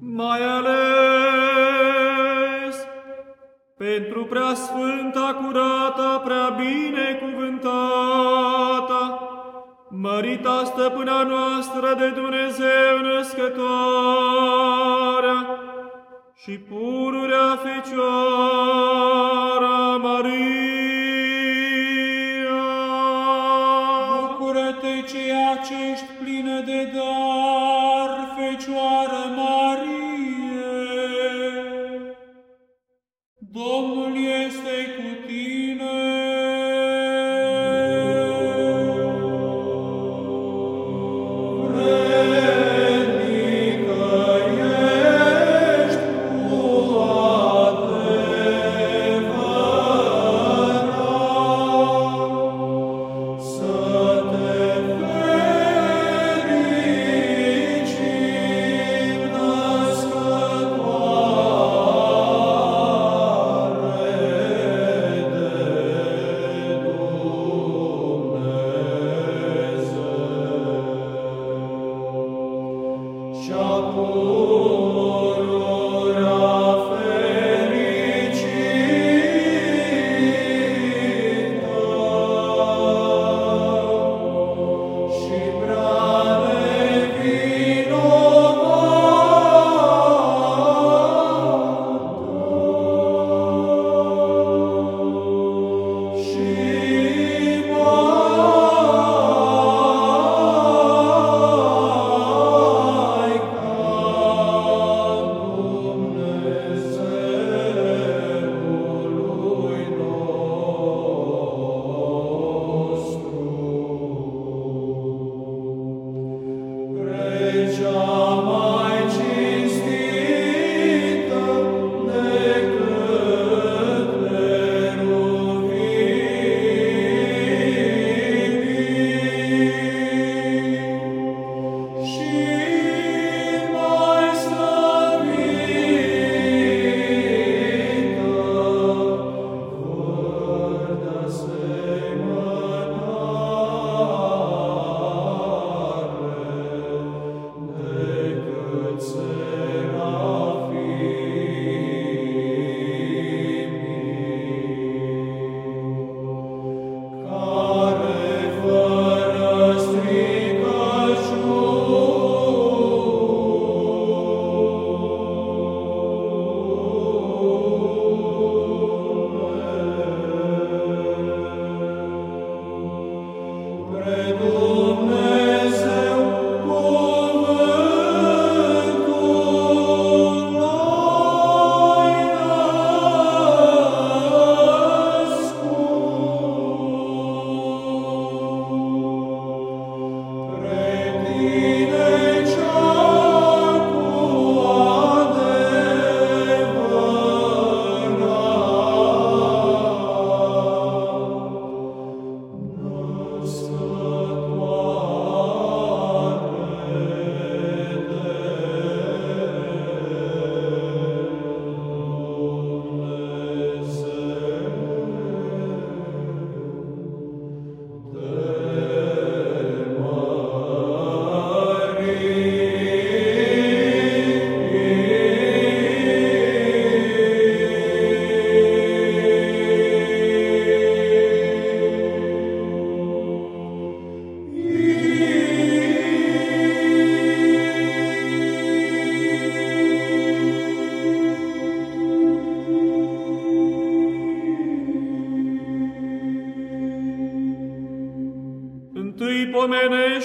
mai ales pentru prea sfânta, curată, prea binecuvântată, mărita stăpâna noastră de Dumnezeu născătoarea și pururea Fecioara Maria. Bucură-te ceea ce ești plină de dar, Fecioară Marie. Amen.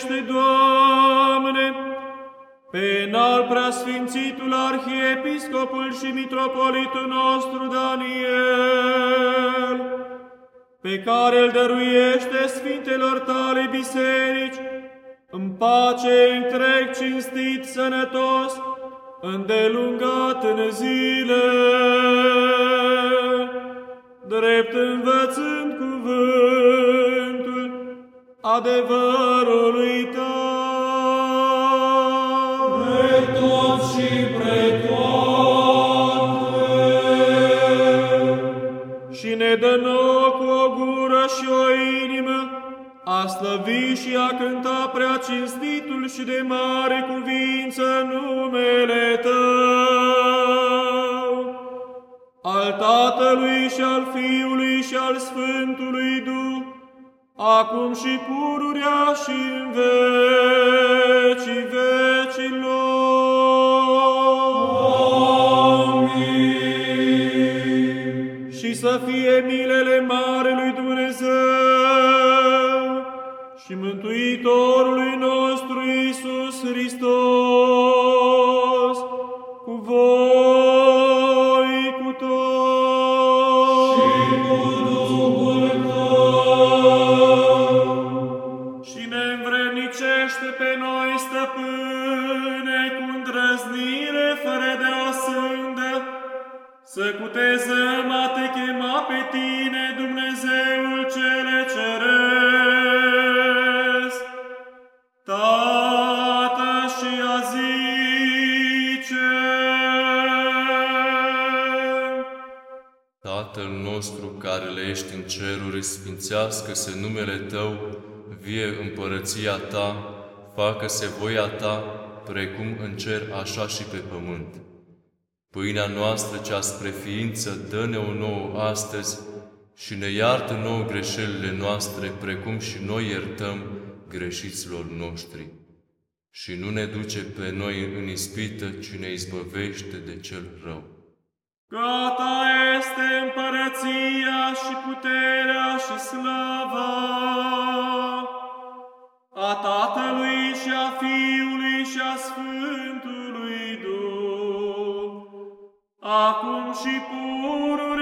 Pomenește, Doamne, pe înalt preasfințitul arhiepiscopul și mitropolitul nostru Daniel, pe care îl dăruiește sfintelor tale biserici, în pace întreg, cinstit, sănătos, îndelungat în zile, drept învățând cuvântul adevărului de nouă cu o gură și o inimă, a slăvi și a cânta prea cinstitul și de mare cuvință numele Tău, al Tatălui și al Fiului și al Sfântului du, acum și pururea și în vecii vecilor. Să fie milele Marelui Dumnezeu și Mântuitorului nostru Isus Hristos, cu voi, cu toți. Și cu Duhul tău. Și ne învrednicește pe noi, stăpâne, cu îndrăznire fără de o sândă, să cutezăm a te chema pe tine, Dumnezeul cele ceresc. Tată și a zice, Tatăl nostru care le ești în ceruri, sfințească-se numele Tău, vie împărăția Ta, facă-se voia Ta, precum în cer, așa și pe pământ. Pâinea noastră cea spre ființă, dă-ne-o nouă astăzi și ne iartă nouă greșelile noastre, precum și noi iertăm greșiților noștri. Și nu ne duce pe noi în ispită, ci ne izbăvește de cel rău. Gata este împărăția și puterea și slava a Tatălui și a Fiului și a Sfântului Duh, acum și pur.